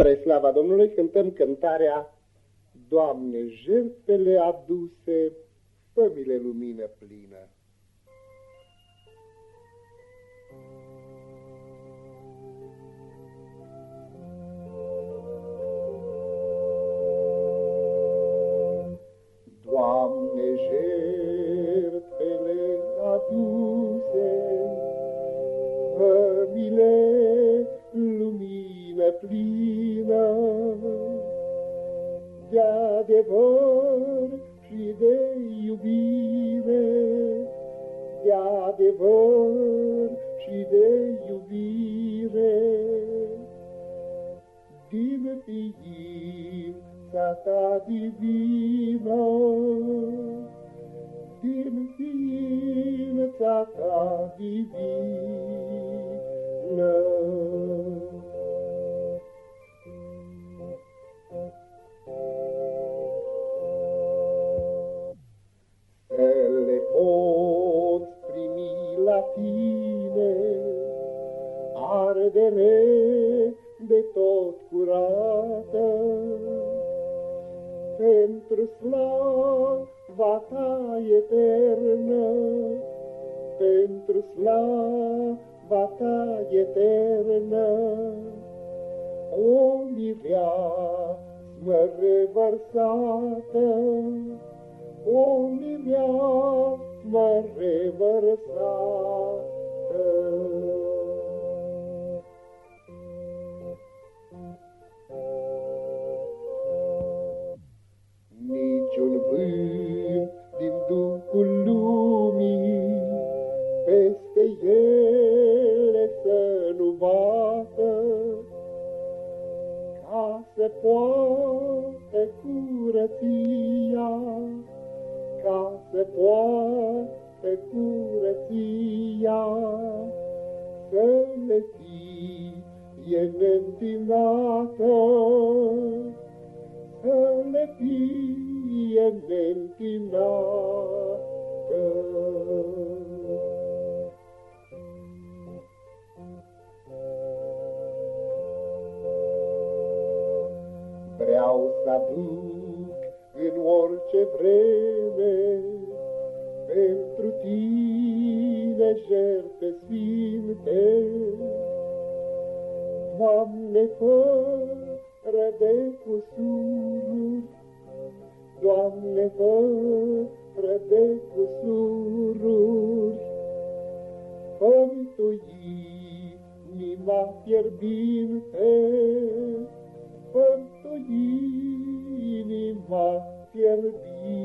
Spre slava Domnului cântăm cântarea Doamne, jertfele aduse, fă-mi-le lumină plină. Doamne, jertfele aduse, fă-mi-le lumină plină, de adevăr și de iubire, de adevăr și de iubire, din ființa ta divină, din ființa ta divină. Tine, ardere de tot curată, pentru slava ta eternă, pentru slava ta eternă, o mireasmă revărsată, o mireasmă mă revărsată. Niciun vânt din Duhul lumii peste ele să nu bată, ca să poată curăția ca să poată curăția, să le fie neîntinată, să le fie neîntinată. Vreau să aduc în orice vreme, pentru tine jertfe sfinte. Doamne, fără de cusururi, Doamne, fără de cusururi, Fă-mi Tu inima fierbinte, Fă-mi Tu inima fierbinte.